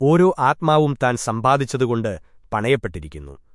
ഓരോ ആത്മാവും താൻ സമ്പാദിച്ചതുകൊണ്ട് പണയപ്പെട്ടിരിക്കുന്നു